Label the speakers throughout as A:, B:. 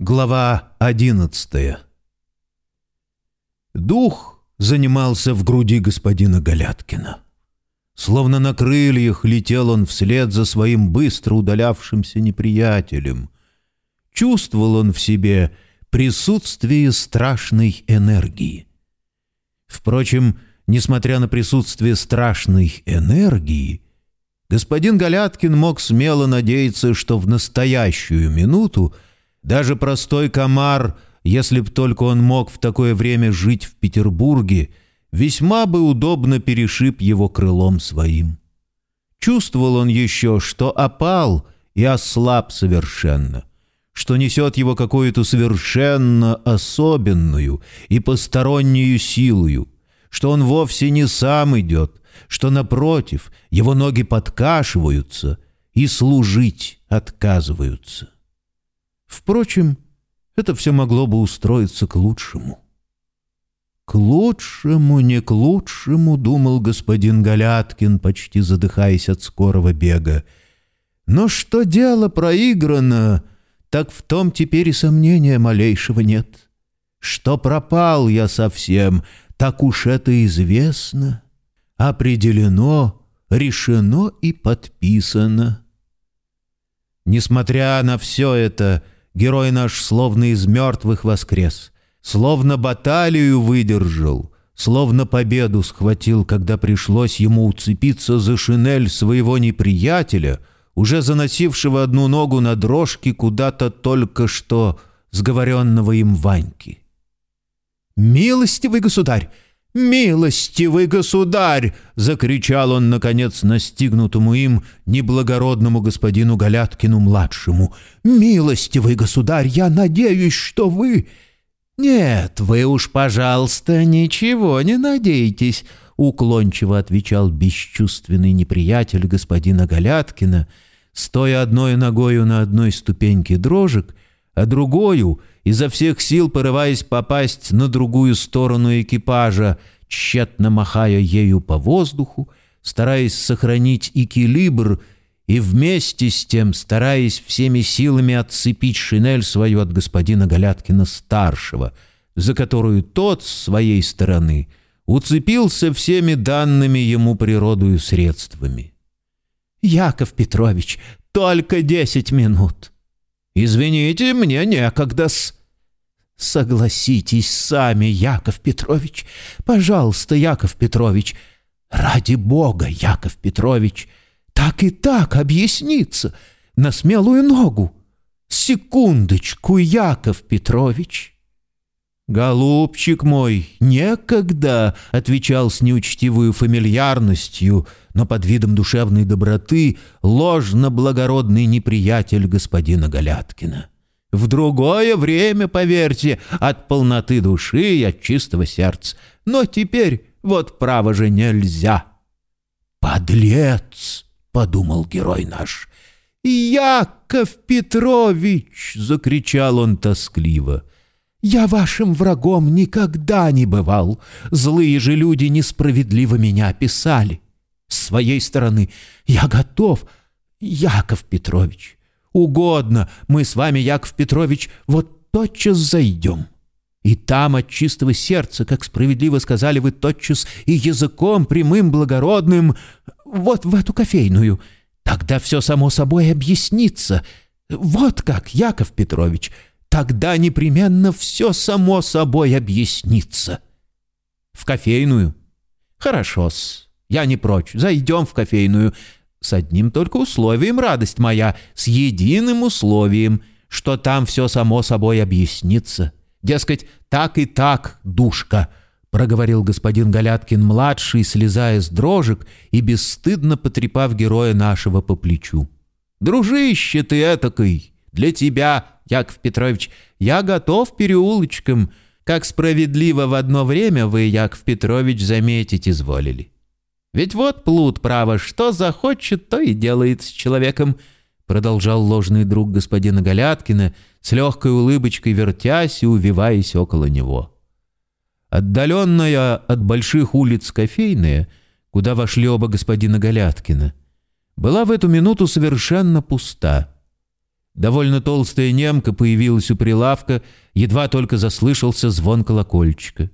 A: Глава одиннадцатая Дух занимался в груди господина Галяткина. Словно на крыльях летел он вслед за своим быстро удалявшимся неприятелем. Чувствовал он в себе присутствие страшной энергии. Впрочем, несмотря на присутствие страшной энергии, господин Галяткин мог смело надеяться, что в настоящую минуту даже простой комар, если б только он мог в такое время жить в Петербурге, весьма бы удобно перешиб его крылом своим. Чувствовал он еще, что опал и ослаб совершенно, что несет его какую-то совершенно особенную и постороннюю силою, что он вовсе не сам идет, что, напротив, его ноги подкашиваются и служить отказываются. Впрочем, это все могло бы устроиться к лучшему. «К лучшему, не к лучшему», — думал господин Галяткин, почти задыхаясь от скорого бега. «Но что дело проиграно, так в том теперь и сомнения малейшего нет. Что пропал я совсем, так уж это известно, определено, решено и подписано». Несмотря на все это, — Герой наш словно из мертвых воскрес, словно баталию выдержал, словно победу схватил, когда пришлось ему уцепиться за шинель своего неприятеля, уже заносившего одну ногу на дрожке куда-то только что сговоренного им Ваньки. «Милостивый государь! «Милостивый государь!» — закричал он, наконец, настигнутому им неблагородному господину Галяткину-младшему. «Милостивый государь, я надеюсь, что вы...» «Нет, вы уж, пожалуйста, ничего не надейтесь», — уклончиво отвечал бесчувственный неприятель господина Галяткина, стоя одной ногою на одной ступеньке дрожек, а другою — изо всех сил порываясь попасть на другую сторону экипажа, тщетно махая ею по воздуху, стараясь сохранить экилибр и вместе с тем стараясь всеми силами отцепить шинель свою от господина Галяткина-старшего, за которую тот, с своей стороны, уцепился всеми данными ему природою средствами. «Яков Петрович, только десять минут!» «Извините, мне некогда-с!» Согласитесь сами, Яков Петрович. Пожалуйста, Яков Петрович. Ради Бога, Яков Петрович. Так и так объясниться. На смелую ногу. Секундочку, Яков Петрович. «Голубчик мой, некогда!» — отвечал с неучтивую фамильярностью, но под видом душевной доброты ложно-благородный неприятель господина Галяткина. В другое время, поверьте, от полноты души и от чистого сердца. Но теперь вот право же нельзя. «Подлец!» — подумал герой наш. «Яков Петрович!» — закричал он тоскливо. «Я вашим врагом никогда не бывал. Злые же люди несправедливо меня описали. С своей стороны я готов, Яков Петрович, угодно, мы с вами, Яков Петрович, вот тотчас зайдем. И там от чистого сердца, как справедливо сказали вы тотчас, и языком прямым, благородным, вот в эту кофейную. Тогда все само собой объяснится. Вот как, Яков Петрович, тогда непременно все само собой объяснится. В кофейную? Хорошо-с, я не прочь, зайдем в кофейную. С одним только условием, радость моя, с единым условием, что там все само собой объяснится. Дескать, так и так, душка, — проговорил господин Галяткин-младший, слезая с дрожек и бесстыдно потрепав героя нашего по плечу. «Дружище ты этакой! Для тебя, Яков Петрович, я готов переулочком, как справедливо в одно время вы, Яков Петрович, заметить изволили. Ведь вот плут, право, что захочет, то и делает с человеком, продолжал ложный друг господина Галяткина, с легкой улыбочкой вертясь и увиваясь около него. Отдаленная от больших улиц кофейная, куда вошли оба господина Галяткина, была в эту минуту совершенно пуста. Довольно толстая немка появилась у прилавка, едва только заслышался звон колокольчика.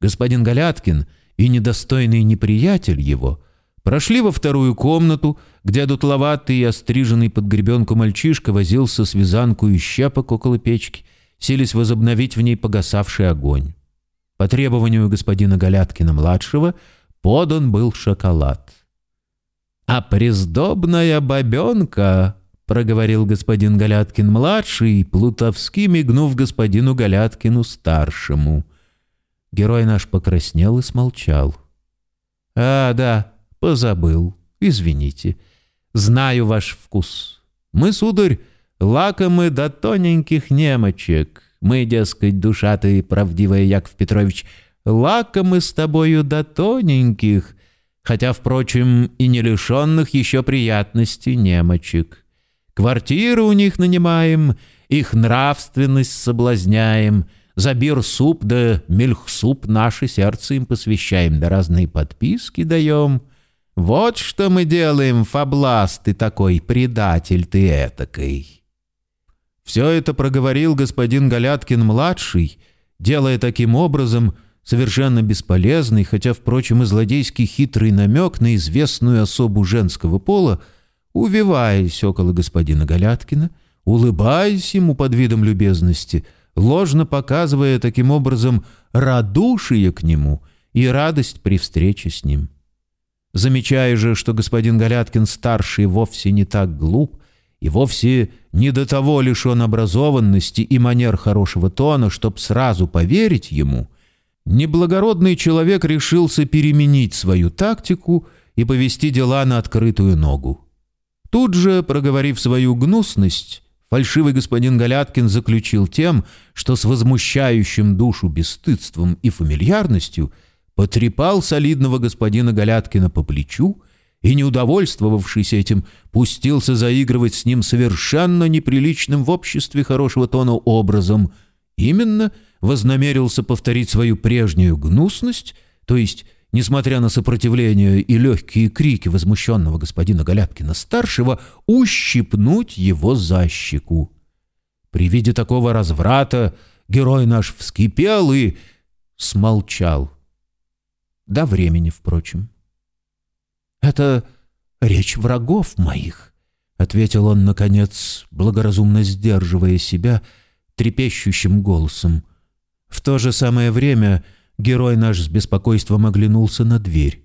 A: Господин Галяткин и недостойный неприятель его прошли во вторую комнату, где дутловатый и остриженный под гребенку мальчишка возился с вязанку и щепок около печки, селись возобновить в ней погасавший огонь. По требованию господина Галяткина-младшего подан был шоколад. «А прездобная бабенка!» — проговорил господин Галяткин-младший, плутовски мигнув господину Галяткину-старшему. Герой наш покраснел и смолчал. «А, да, позабыл. Извините. Знаю ваш вкус. Мы, сударь, лакомы до тоненьких немочек. Мы, дескать, душа ты, правдивая, Яков Петрович, лакомы с тобою до тоненьких, хотя, впрочем, и не лишенных еще приятности немочек. Квартиру у них нанимаем, их нравственность соблазняем, за бир-суп да мельхсуп наше сердце им посвящаем, да разные подписки даем. Вот что мы делаем, фабласт ты такой, предатель ты этакой». Все это проговорил господин Галяткин-младший, делая таким образом совершенно бесполезный, хотя, впрочем, и злодейский хитрый намек на известную особу женского пола, увиваясь около господина Галяткина, улыбаясь ему под видом любезности, ложно показывая таким образом радушие к нему и радость при встрече с ним. Замечая же, что господин Галяткин-старший вовсе не так глуп, и вовсе не до того лишен образованности и манер хорошего тона, чтоб сразу поверить ему, неблагородный человек решился переменить свою тактику и повести дела на открытую ногу. Тут же, проговорив свою гнусность, фальшивый господин Галяткин заключил тем, что с возмущающим душу бесстыдством и фамильярностью потрепал солидного господина Галяткина по плечу и, не удовольствовавшись этим, пустился заигрывать с ним совершенно неприличным в обществе хорошего тона образом, именно вознамерился повторить свою прежнюю гнусность, то есть, несмотря на сопротивление и легкие крики возмущенного господина Галяткина-старшего, ущипнуть его за щеку. При виде такого разврата герой наш вскипел и смолчал. До времени, впрочем. «Это речь врагов моих», — ответил он, наконец, благоразумно сдерживая себя трепещущим голосом. В то же самое время герой наш с беспокойством оглянулся на дверь.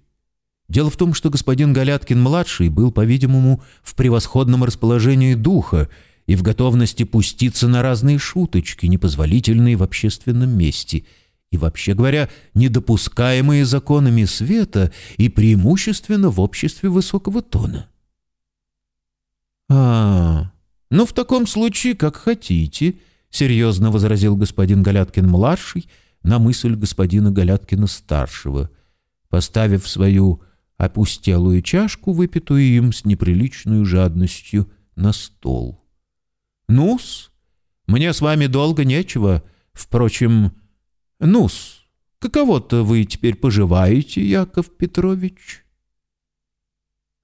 A: Дело в том, что господин Галяткин-младший был, по-видимому, в превосходном расположении духа и в готовности пуститься на разные шуточки, непозволительные в общественном месте — и, вообще говоря, недопускаемые законами света и преимущественно в обществе высокого тона. «А, ну в таком случае, как хотите», — серьезно возразил господин Галяткин-младший на мысль господина Галяткина-старшего, поставив свою опустелую чашку, выпитую им с неприличной жадностью, на стол. «Ну-с, мне с вами долго нечего, впрочем, ну-с, каково-то вы теперь поживаете, Яков Петрович?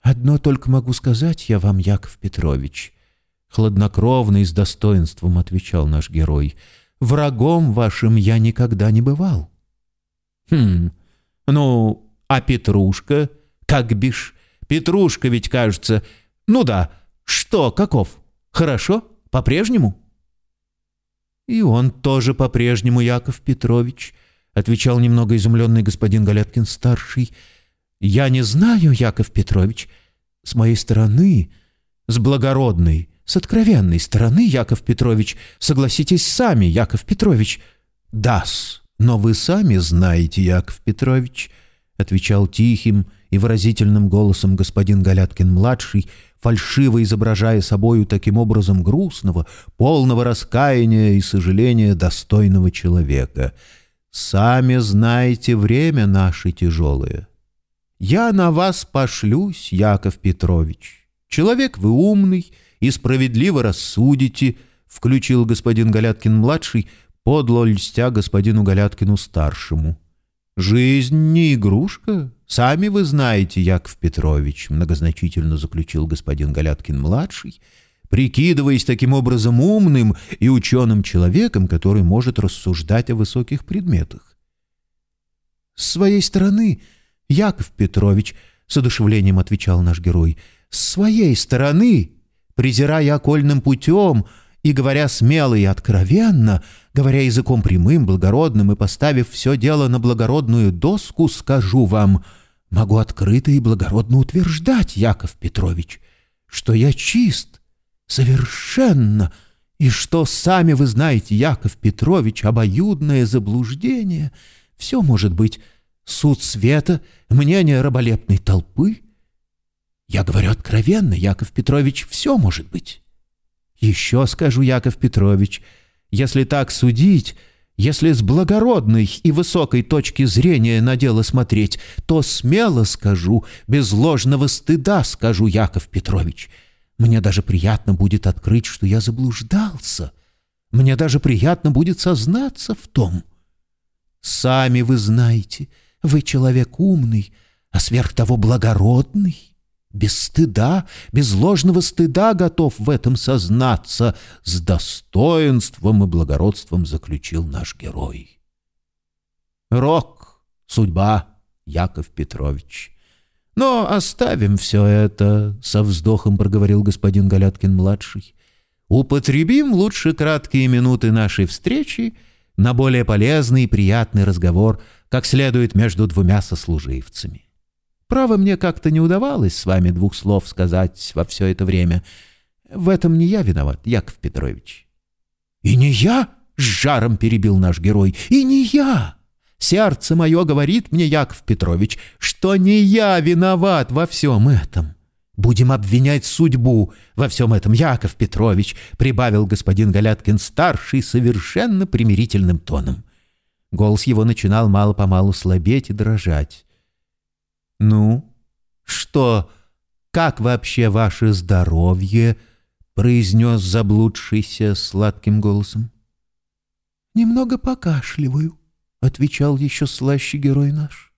A: Одно только могу сказать я вам, Яков Петрович, хладнокровно и с достоинством отвечал наш герой. Врагом вашим я никогда не бывал. Хм, ну, а Петрушка, как бишь? Петрушка ведь, кажется... Ну да, что, каков? Хорошо? По-прежнему?» «И он тоже по-прежнему, Яков Петрович», — отвечал немного изумленный господин Галяткин-старший. «Я не знаю, Яков Петрович. С моей стороны, с благородной, с откровенной стороны, Яков Петрович, согласитесь сами, Яков Петрович». «Да-с, но вы сами знаете, Яков Петрович», — отвечал тихим и выразительным голосом господин Галяткин-младший, — фальшиво изображая собою таким образом грустного, полного раскаяния и сожаления достойного человека. «Сами знаете время наше тяжелое. Я на вас пошлюсь, Яков Петрович. Человек вы умный и справедливо рассудите», — включил господин Галяткин-младший, подло льстя господину Галяткину-старшему. «Жизнь не игрушка, сами вы знаете, Яков Петрович», — многозначительно заключил господин Галяткин-младший, прикидываясь таким образом умным и ученым человеком, который может рассуждать о высоких предметах.
B: «С своей стороны, Яков Петрович», — с одушевлением отвечал наш герой, — «с своей стороны, презирая окольным путем и говоря смело и откровенно, говоря языком прямым, благородным и поставив все дело на благородную доску, скажу вам, могу открыто и благородно утверждать, Яков Петрович, что я чист, совершенно, и что сами вы знаете, Яков Петрович, обоюдное заблуждение, все может быть суд света, мнение раболепной толпы. Я говорю откровенно, Яков Петрович, все может быть. Еще скажу, Яков Петрович, если так судить, если с благородной и высокой точки зрения на дело смотреть, то смело скажу, без ложного стыда скажу, Яков Петрович — мне даже приятно будет открыть, что я заблуждался. Мне даже приятно будет сознаться в том. Сами вы знаете, вы человек умный, а сверх того благородный. Без стыда, без ложного стыда готов в этом сознаться, с достоинством и благородством заключил наш герой. Рок, судьба, Яков Петрович. Но оставим все это, — со вздохом проговорил господин Галяткин-младший. Употребим лучше краткие минуты нашей встречи на более полезный и приятный разговор, как следует между двумя сослуживцами. Право, мне как-то не удавалось с вами двух слов сказать во все это время. В этом не я виноват, Яков Петрович. — И не я? — с жаром перебил наш герой. — И не я! Сердце мое говорит мне, Яков Петрович, что не я виноват во всем этом. Будем обвинять судьбу во всем этом, Яков Петрович, прибавил господин Галяткин-старший совершенно примирительным тоном. Голос его начинал мало-помалу слабеть и дрожать. «Ну, что, как вообще ваше здоровье?» — произнес заблудшийся сладким голосом. «Немного покашливаю», — отвечал еще слаще герой наш.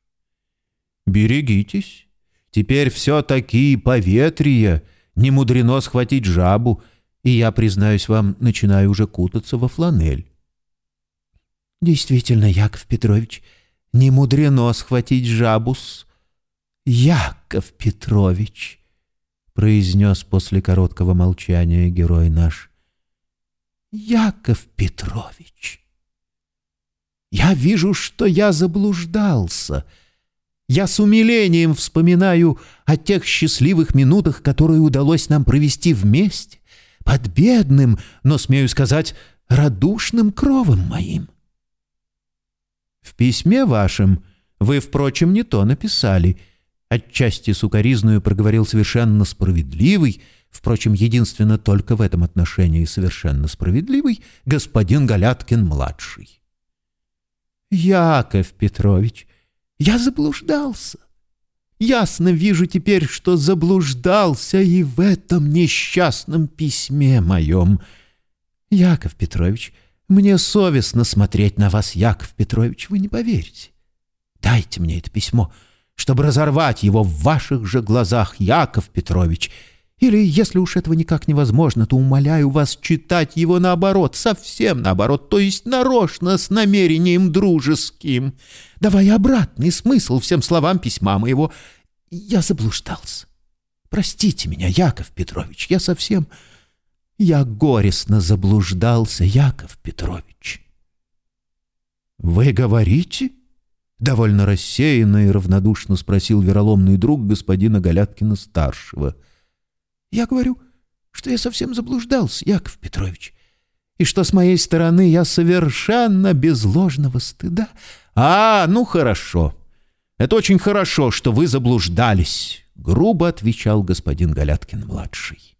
B: «Берегитесь. Теперь все такие поветрия. Не мудрено схватить жабу, и я, признаюсь вам, начинаю уже кутаться во фланель». «Действительно, Яков Петрович, не мудрено схватить жабус. Яков Петрович», — произнес после короткого молчания герой наш. «Яков Петрович». Я вижу, что я заблуждался. Я с умилением вспоминаю о тех счастливых минутах, которые удалось нам провести вместе, под бедным, но, смею сказать, радушным кровом моим. В письме вашем вы, впрочем, не то написали. Отчасти сукоризную проговорил совершенно справедливый, впрочем, единственно только в этом отношении совершенно справедливый, господин Галяткин-младший. Яков Петрович, я заблуждался. Ясно вижу теперь, что заблуждался и в этом несчастном письме моем. Яков Петрович, мне совестно смотреть на вас, Яков Петрович, вы не поверите. Дайте мне это письмо, чтобы разорвать его в ваших же глазах, Яков Петрович, — или, если уж этого никак невозможно, то умоляю вас читать его наоборот, совсем наоборот, то есть нарочно, с намерением дружеским. Давай обратный смысл всем словам письма моего. Я заблуждался. Простите меня, Яков Петрович, я совсем... Я горестно заблуждался, Яков Петрович. «Вы говорите?» — довольно рассеянно и равнодушно спросил вероломный друг господина Галяткина-старшего — я говорю, что я совсем заблуждался, Яков Петрович, и что с моей стороны я совершенно без ложного стыда. А, ну хорошо. Это очень хорошо, что вы заблуждались, грубо отвечал господин Галяткин-младший.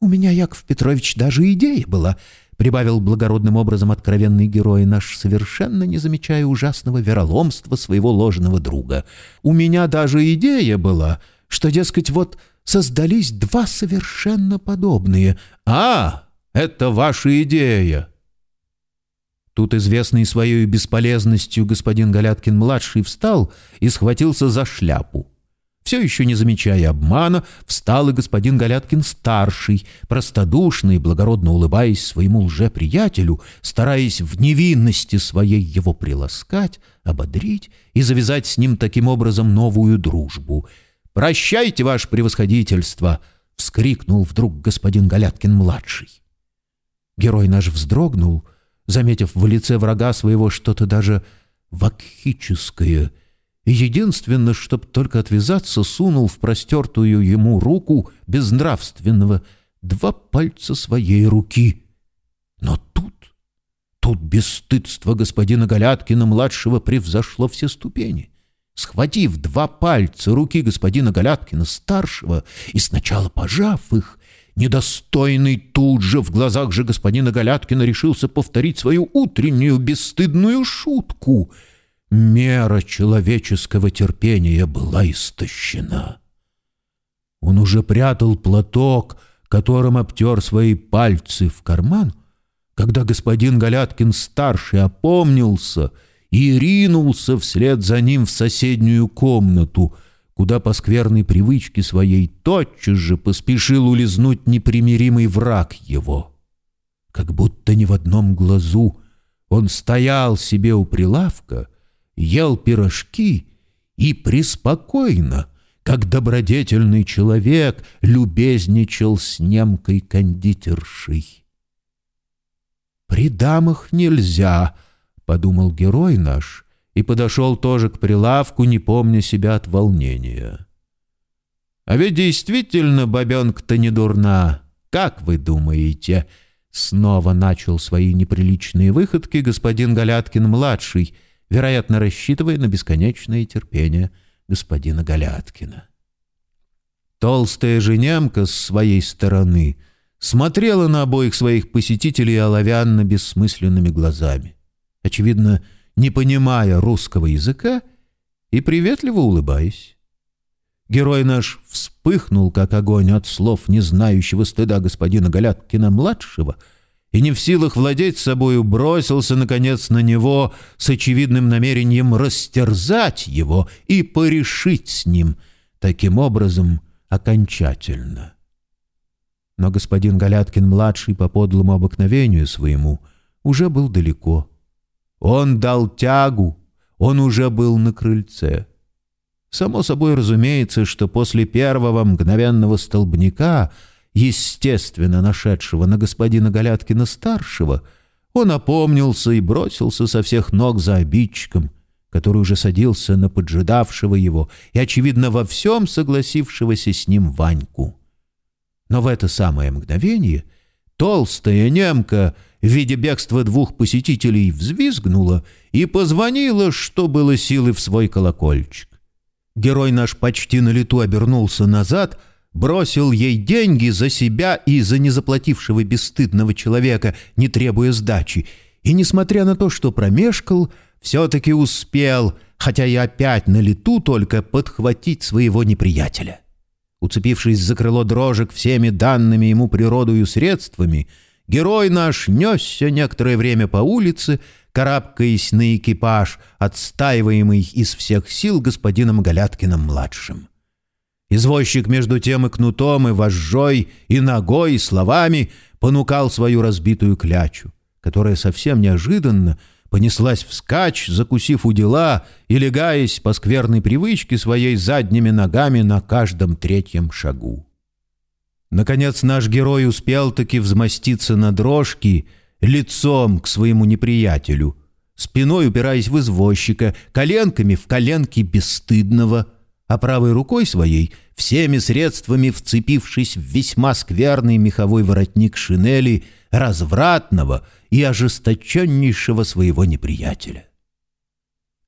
B: У меня, Яков Петрович, даже идея была, прибавил благородным образом откровенный герой наш, совершенно не замечая ужасного вероломства своего ложного друга. У меня даже идея была, что, дескать, вот создались два совершенно подобные. А, это ваша идея. Тут известный своей бесполезностью господин Галяткин-младший встал и схватился за шляпу.
A: Все еще не замечая обмана, встал и господин Галяткин-старший, простодушно и благородно улыбаясь своему лжеприятелю, стараясь в невинности своей его приласкать, ободрить и завязать с ним таким образом новую дружбу. «Прощайте, ваше превосходительство!» — вскрикнул вдруг господин Галяткин-младший. Герой наш вздрогнул, заметив в лице врага своего что-то даже вакхическое — и единственно, чтоб только отвязаться, сунул в простертую ему руку безнравственного два пальца своей руки. Но тут, тут бесстыдство господина Галяткина-младшего превзошло все ступени. Схватив два пальца руки господина Галяткина-старшего и сначала пожав их, недостойный тут же в глазах же господина Галяткина решился повторить свою утреннюю бесстыдную шутку — Мера человеческого терпения была истощена. Он уже прятал платок, которым обтер свои пальцы в карман, когда господин Галяткин-старший опомнился и ринулся вслед за ним в соседнюю комнату, куда по скверной привычке своей тотчас же поспешил улизнуть непримиримый враг его. Как будто ни в одном глазу он стоял себе у прилавка — ел пирожки и преспокойно, как добродетельный человек, любезничал с немкой кондитершей. «При дамах нельзя», — подумал герой наш, и подошел тоже к прилавку, не помня себя от волнения. «А ведь действительно бабенка-то не дурна, как вы думаете?» Снова начал свои неприличные выходки господин Галяткин-младший — вероятно, рассчитывая на бесконечное терпение господина Галяткина. Толстая же немка с своей стороны смотрела на обоих своих посетителей оловянно-бессмысленными глазами, очевидно, не понимая русского языка и приветливо улыбаясь. Герой наш вспыхнул, как огонь от слов не знающего стыда господина Галяткина-младшего — и не в силах владеть собою, бросился, наконец, на него с очевидным намерением растерзать его и порешить с ним, таким образом, окончательно. Но господин Галяткин-младший по подлому обыкновению своему уже был далеко. Он дал тягу, он уже был на крыльце. Само собой разумеется, что после первого мгновенного столбняка — естественно нашедшего на господина Галяткина-старшего, он опомнился и бросился со всех ног за обидчиком, который уже садился на поджидавшего его и, очевидно, во всем согласившегося с ним Ваньку. Но в это самое мгновение толстая немка в виде бегства двух посетителей взвизгнула и позвонила, что было силы в свой колокольчик. Герой наш почти на лету обернулся назад — бросил ей деньги за себя и за незаплатившего бесстыдного человека, не требуя сдачи, и, несмотря на то, что промешкал, все-таки успел, хотя и опять на лету только, подхватить своего неприятеля. Уцепившись за крыло дрожек всеми данными ему природою средствами, герой наш несся некоторое время по улице, карабкаясь на экипаж, отстаиваемый из всех сил господином Галяткиным-младшим. Извозчик между тем и кнутом, и вожжой, и ногой, и словами понукал свою разбитую клячу, которая совсем неожиданно понеслась вскачь, закусив у дела и легаясь по скверной привычке своей задними ногами на каждом третьем шагу. Наконец наш герой успел таки взмоститься на дрожки лицом к своему неприятелю, спиной упираясь в извозчика, коленками в коленки бесстыдного – а правой рукой своей, всеми средствами вцепившись в весьма скверный меховой воротник шинели развратного и ожесточеннейшего своего неприятеля.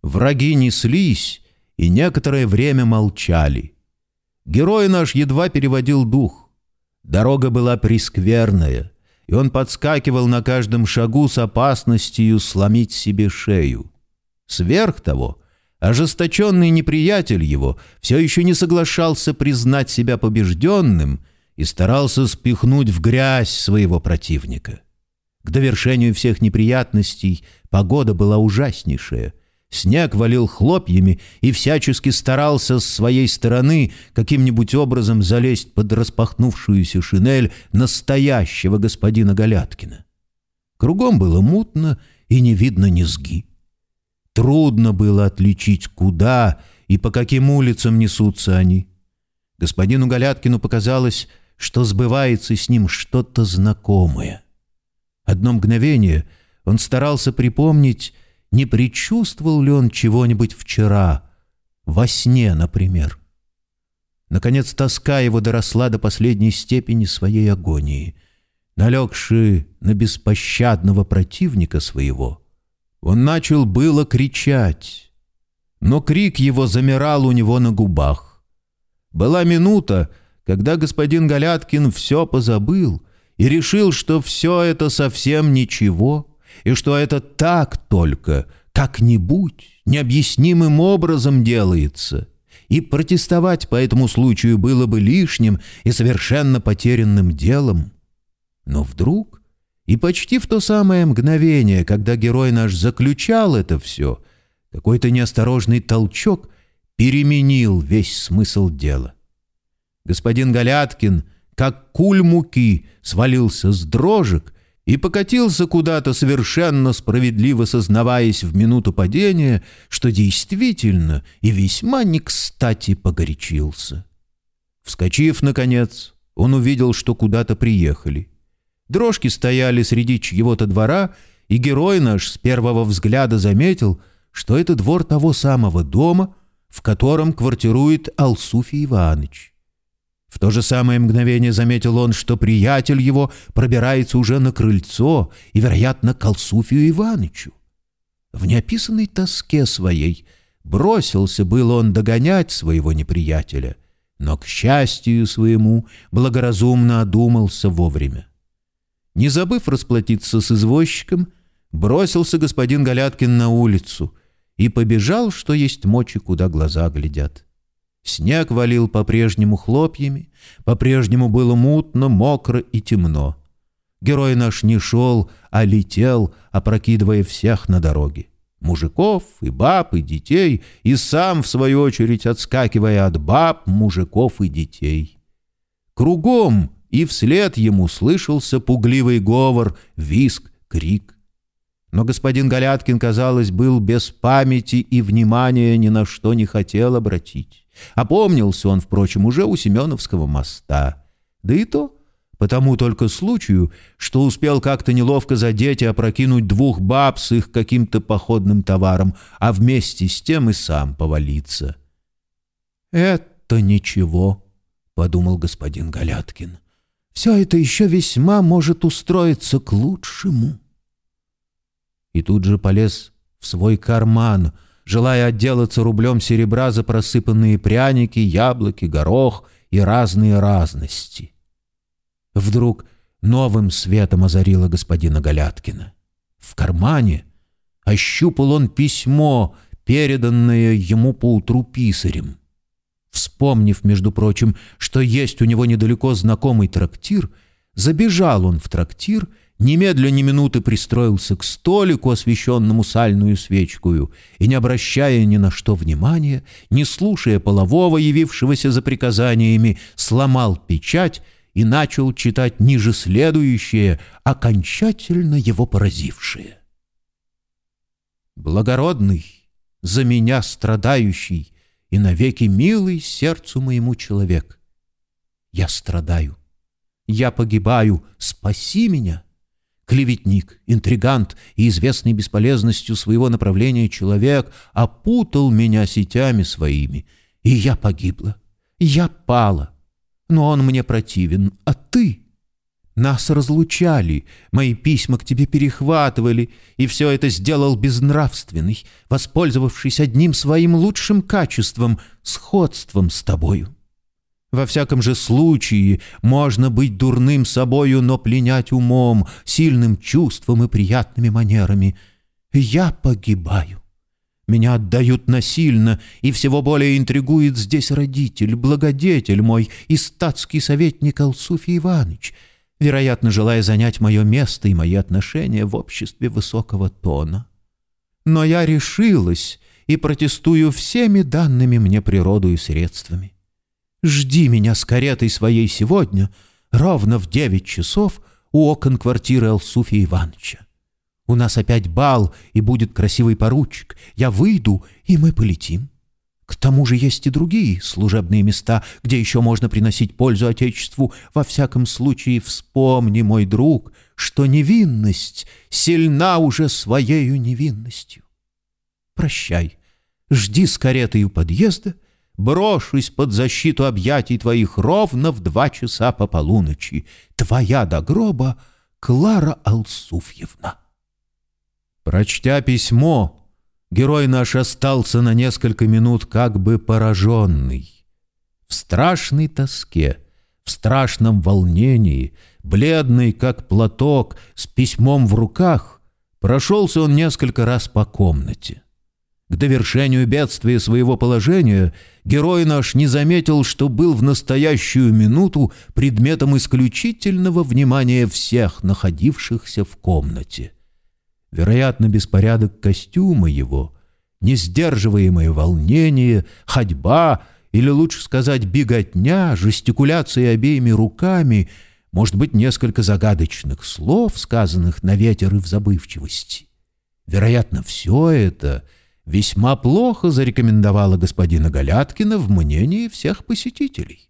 A: Враги неслись и некоторое время молчали. Герой наш едва переводил дух. Дорога была прескверная, и он подскакивал на каждом шагу с опасностью сломить себе шею. Сверх того — Ожесточенный неприятель его все еще не соглашался признать себя побежденным и старался спихнуть в грязь своего противника. К довершению всех неприятностей погода была ужаснейшая. Снег валил хлопьями и всячески старался с своей стороны каким-нибудь образом залезть под распахнувшуюся шинель настоящего господина Галяткина. Кругом было мутно и не видно низги. Трудно было отличить, куда и по каким улицам несутся они. Господину Галяткину показалось, что сбывается с ним что-то знакомое. Одно мгновение он старался припомнить, не предчувствовал ли он чего-нибудь вчера, во сне, например. Наконец тоска его доросла до последней степени своей агонии. Налегши на беспощадного противника своего, он начал было кричать, но крик его замирал у него на губах. Была минута, когда господин Галяткин все позабыл и решил, что все это совсем ничего — и что это так только, как-нибудь, необъяснимым образом делается, и протестовать по этому случаю было бы лишним и совершенно потерянным делом. Но вдруг, и почти в то самое мгновение, когда герой наш заключал это все, какой-то неосторожный толчок переменил весь смысл дела. Господин Галяткин, как куль муки, свалился с дрожек — и покатился куда-то, совершенно справедливо сознаваясь в минуту падения, что действительно и весьма не кстати погорячился. Вскочив, наконец, он увидел, что куда-то приехали. Дрожки стояли среди чьего-то двора, и герой наш с первого взгляда заметил, что это двор того самого дома, в котором квартирует Алсуфий Иванович. В то же самое мгновение заметил он, что приятель его пробирается уже на крыльцо и, вероятно, к Алсуфию Иванычу. В неописанной тоске своей бросился был он догонять своего неприятеля, но, к счастью своему, благоразумно одумался вовремя. Не забыв расплатиться с извозчиком, бросился господин Галяткин на улицу и побежал, что есть мочи, куда глаза глядят. Снег валил по-прежнему хлопьями, по-прежнему было мутно, мокро и темно. Герой наш не шел, а летел, опрокидывая всех на дороге. Мужиков и баб, и детей, и сам, в свою очередь, отскакивая от баб, мужиков и детей. Кругом и вслед ему слышался пугливый говор, виск, крик. Но господин Галяткин, казалось, был без памяти и внимания ни на что не хотел обратить. Опомнился он, впрочем, уже у Семеновского моста. Да и то потому только случаю, что успел как-то неловко задеть и опрокинуть двух баб с их каким-то походным товаром, а вместе с тем и сам повалиться. «Это ничего», — подумал господин Галяткин. «Все это еще весьма может устроиться к лучшему» и тут же полез в свой карман, желая отделаться рублем серебра за просыпанные пряники, яблоки, горох и разные разности. Вдруг новым светом озарило господина Галяткина. В кармане ощупал он письмо, переданное ему поутру писарем. Вспомнив, между прочим, что есть у него недалеко знакомый трактир, забежал он в трактир немедля ни минуты пристроился к столику, освещенному сальную свечкою, и, не обращая ни на что внимания, не слушая полового, явившегося за приказаниями, сломал печать и начал читать ниже следующее, окончательно его поразившее. «Благородный, за меня страдающий и навеки милый сердцу моему человек, я страдаю, я погибаю, спаси меня!» клеветник, интригант и известный бесполезностью своего направления человек опутал меня сетями своими, и я погибла, я пала. Но он мне противен, а ты? Нас разлучали, мои письма к тебе перехватывали, и все это сделал безнравственный, воспользовавшись одним своим лучшим качеством — сходством с тобою. Во всяком же случае можно быть дурным собою, но пленять умом, сильным чувством и приятными манерами. Я погибаю. Меня отдают насильно, и всего более интригует здесь родитель, благодетель мой и статский советник Алсуфий Иванович, вероятно, желая занять мое место и мои отношения в обществе высокого тона.
B: Но я решилась и протестую всеми данными мне природой и средствами. Жди меня с каретой своей сегодня, ровно в девять часов у окон квартиры Алсуфия Ивановича. У нас опять бал, и будет красивый поручик. Я выйду, и мы полетим. К тому же есть и другие служебные места, где еще можно приносить пользу Отечеству. Во всяком случае, вспомни, мой друг, что невинность сильна уже своею невинностью. Прощай, жди с каретой у подъезда, брошусь под защиту объятий твоих ровно в два часа по полуночи. Твоя до гроба Клара Алсуфьевна.
A: Прочтя письмо, герой наш остался на несколько минут как бы пораженный. В страшной тоске, в страшном волнении, бледный, как платок, с письмом в руках, прошелся он несколько раз по комнате. К довершению бедствия своего положения герой наш не заметил, что был в настоящую минуту предметом исключительного внимания всех находившихся в комнате. Вероятно, беспорядок костюма его, несдерживаемое волнение, ходьба или, лучше сказать, беготня, жестикуляция обеими руками, может быть, несколько загадочных слов, сказанных на ветер и в забывчивости. Вероятно, все это весьма плохо зарекомендовало господина Галяткина в мнении всех посетителей.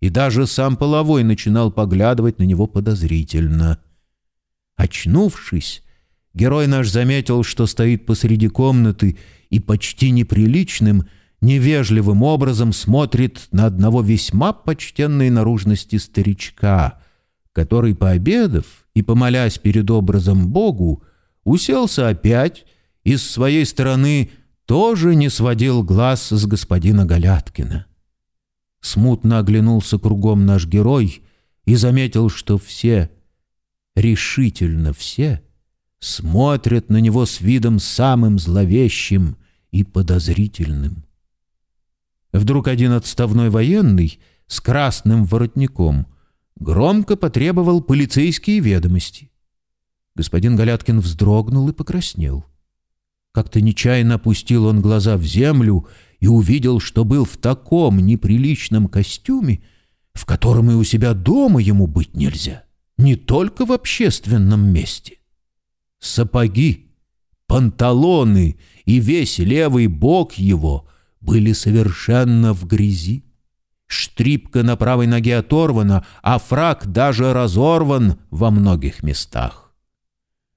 A: И даже сам Половой начинал поглядывать на него подозрительно. Очнувшись, Герой наш заметил, что стоит посреди комнаты и почти неприличным, невежливым образом смотрит на одного весьма почтенной наружности старичка, который, пообедав и помолясь перед образом Богу, уселся опять и с своей стороны тоже не сводил глаз с господина Галяткина. Смутно оглянулся кругом наш герой и заметил, что все, решительно все — смотрят на него с видом самым зловещим и подозрительным. Вдруг один отставной военный с красным воротником громко потребовал полицейские ведомости. Господин Галяткин вздрогнул и покраснел. Как-то нечаянно опустил он глаза в землю и увидел, что был в таком неприличном костюме, в котором и у себя дома ему быть нельзя, не только в общественном месте сапоги, панталоны и весь левый бок его были совершенно в грязи. Штрипка на правой ноге оторвана, а фрак даже разорван во многих местах.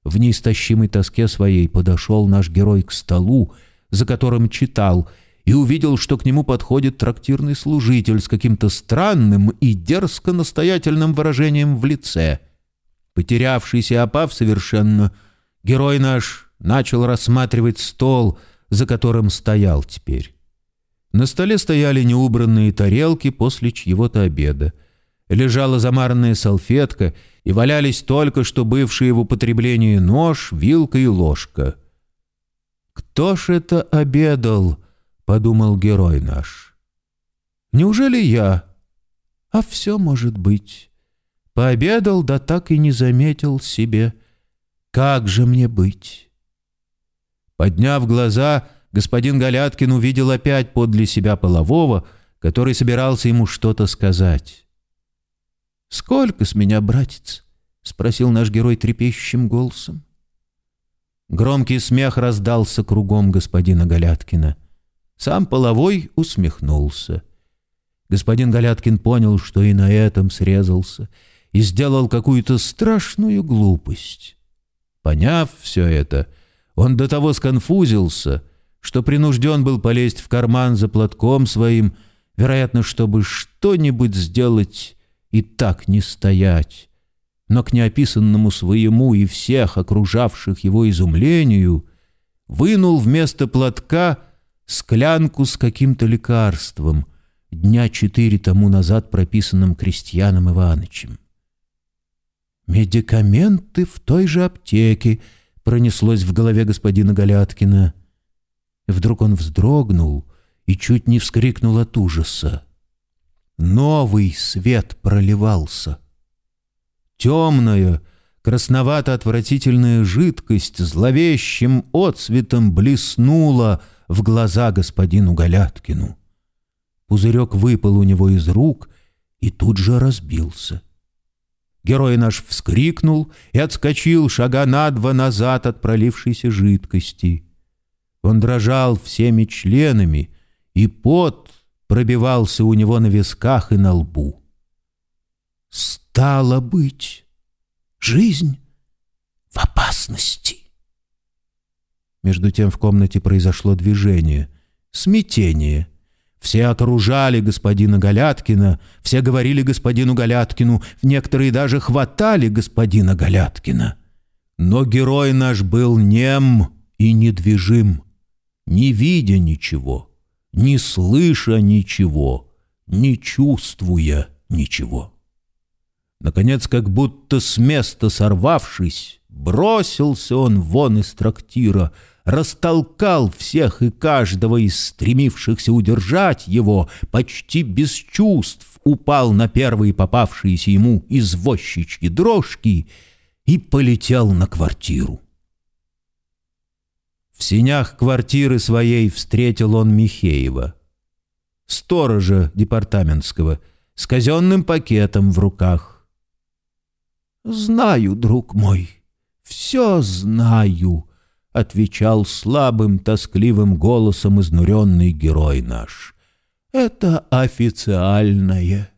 A: В неистощимой тоске своей подошел наш герой к столу, за которым читал, и увидел, что к нему подходит трактирный служитель с каким-то странным и дерзко-настоятельным выражением в лице. Потерявшийся опав совершенно — Герой наш начал рассматривать стол, за которым стоял теперь. На столе стояли неубранные тарелки после чьего-то обеда. Лежала замаранная салфетка, и валялись только что бывшие в употреблении нож, вилка и ложка. «Кто ж это обедал?» — подумал герой наш. «Неужели я?» «А все может быть. Пообедал, да так и не заметил себе». Как же мне быть? Подняв глаза, господин Галяткин увидел опять подле себя полового, который собирался ему что-то сказать. «Сколько с меня, братец?» — спросил наш герой трепещущим голосом. Громкий смех раздался кругом господина Галяткина. Сам половой усмехнулся. Господин Галяткин понял, что и на этом срезался, и сделал какую-то страшную глупость. Поняв все это, он до того сконфузился, что принужден был полезть в карман за платком своим, вероятно, чтобы что-нибудь сделать и так не стоять. Но к неописанному своему и всех окружавших его изумлению вынул вместо платка склянку с каким-то лекарством, дня четыре тому назад прописанным крестьяном Иванычем. «Медикаменты в той же аптеке», — пронеслось в голове господина Галяткина. Вдруг он вздрогнул и чуть не вскрикнул от ужаса. Новый свет проливался. Темная, Красновато-отвратительная жидкость зловещим отцветом блеснула в глаза господину Галяткину. Пузырек выпал у него из рук и тут же разбился. Герой наш вскрикнул и отскочил шага на два назад от пролившейся жидкости. Он дрожал всеми членами, и пот пробивался у него на висках и на лбу. «Стало быть, жизнь в опасности!» Между тем в комнате произошло движение, смятение — все окружали господина Галяткина, все говорили господину Галяткину, некоторые даже хватали господина Галяткина. Но герой наш был нем и недвижим, не видя ничего, не слыша ничего, не чувствуя ничего. Наконец, как будто с места сорвавшись, бросился он вон из трактира, растолкал всех и каждого из стремившихся удержать его, почти без чувств упал на первые попавшиеся ему извозчичьи дрожки и полетел на квартиру. В синях квартиры своей встретил он Михеева, сторожа департаментского, с казенным пакетом в руках. «Знаю, друг мой, все знаю», отвечал слабым, тоскливым голосом изнуренный герой наш. «Это официальное».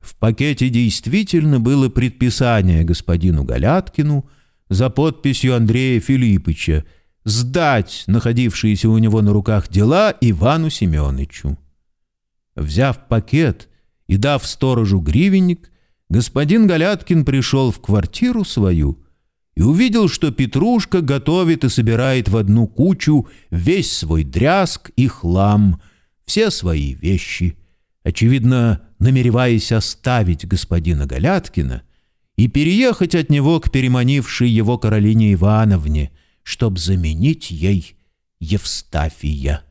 A: В пакете действительно было предписание господину Галяткину за подписью Андрея Филиппыча сдать находившиеся у него на руках дела Ивану Семеновичу. Взяв пакет и дав сторожу гривенник, господин Галяткин пришел в квартиру свою — и увидел, что Петрушка готовит и собирает в одну кучу весь свой дрязг и хлам, все свои вещи, очевидно, намереваясь оставить господина Галяткина и переехать от него к переманившей его Каролине Ивановне, чтоб заменить ей Евстафия.